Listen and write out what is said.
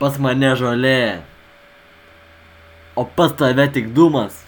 pas mane žolė, o pas tave tik dūmas.